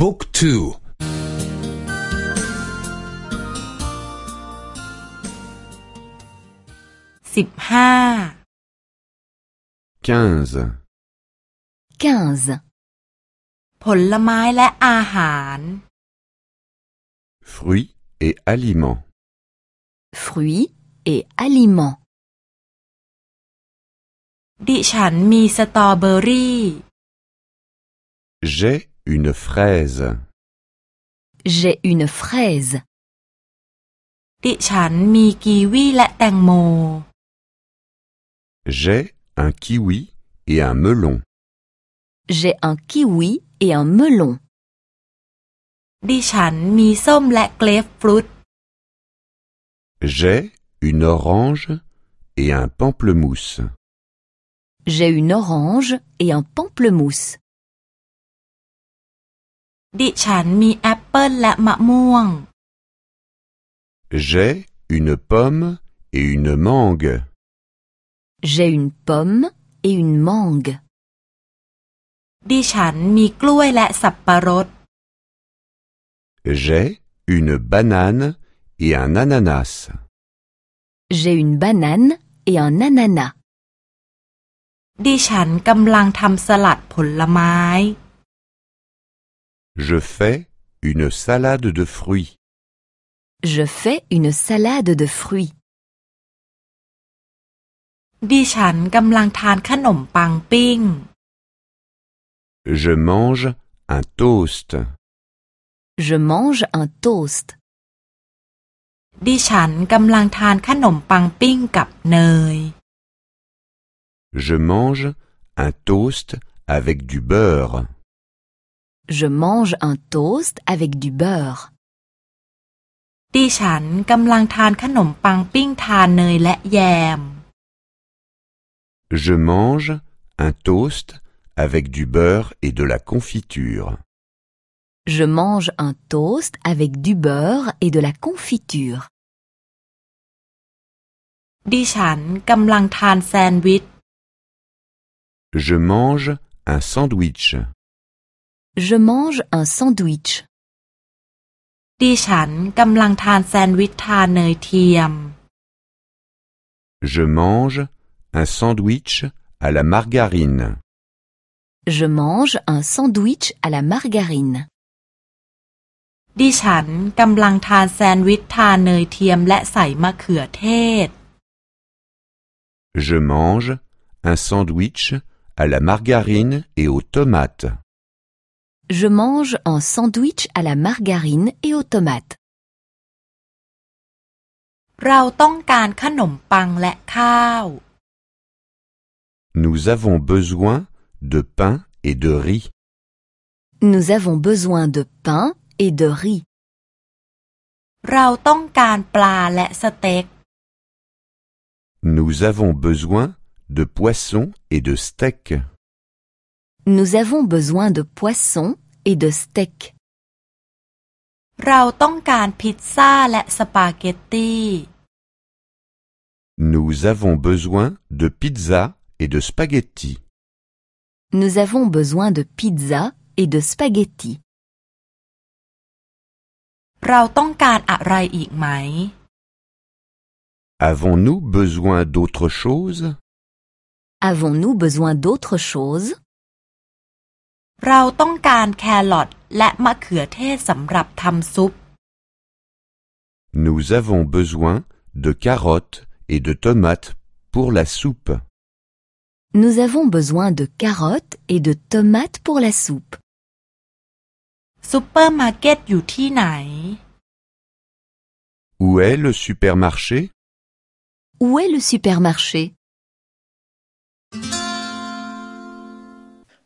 บุ๊กทูสิบห้า quinze, 15. ผลไม้และอาหาร fruits et aliments. Fruits et aliments. ดิฉันมีสตรอเบอรี่ J'ai une fraise. J'ai une fraise. ดิฉันมีกีวีและแตงโม J'ai un kiwi et un melon. J'ai un kiwi et un melon. ดิฉันมีส้มและเกรฟฟรุต J'ai une orange et un pamplemousse. J'ai une orange et un pamplemousse. ดิฉันมีแอปเปิลและมะม่วง J'ai une pomme et une mangue. J'ai une pomme et une mangue. ดิฉันมีกล้วยและสับปะรด J'ai une banane et un ananas. J'ai une banane et un ananas. ดิฉันกำลังทำสลัดผลไม้ Je fais une salade de fruits. Je fais une salade de fruits. ดิฉันกำลังทานขนมปังปิ้ง Je mange un toast. Je mange un toast. ดิฉันกำลังทานขนมปังปิ้งกับเนย Je mange un toast avec du beurre. Je mange un toast avec du beurre. ดิฉันกำลังทานขนมปังปิ้งทานเนยและแยม Je mange un toast avec du beurre et de la confiture. Je mange un toast avec du beurre et de la confiture. ดิฉันกำลังทานแซนด์วิช Je mange un sandwich. Je mange un sandwich. ดิฉันกำลังทานแซนด์วิชทานเนยเทียม Je mange un sandwich à la margarine. Je mange un sandwich à la margarine. ดิฉันกำลังทานแซนด์วิชทานเนยเทียมและใส่มะเขือเทศ Je mange un sandwich à la margarine et aux tomates. Je mange un sandwich à la margarine et aux tomates. เราต้องการขนมปังและข้าว Nous avons besoin de pain et de riz. Nous avons besoin de pain et de riz. เราต้องการปลาและสเต็ก Nous avons besoin de poisson et de steak. Nous avons besoin de poisson et de steak. เราต้องการพิซซ่าและสปาเกตตี Nous avons besoin de pizza et de spaghetti. Nous avons besoin de pizza et de spaghetti. เราต้องการอะไรอีกไหม Avons-nous besoin d'autre chose Avons-nous besoin d'autre chose เราต้องการแครอทและมะเขือเทศสำหรับทำซุป Nous avons besoin de carottes et de tomates pour la soupe. Nous avons besoin de carottes et de tomates pour la soupe. ซูเปอร์มาร์เก็ตอยู่ที่ไหน Où est le supermarché Où est le supermarché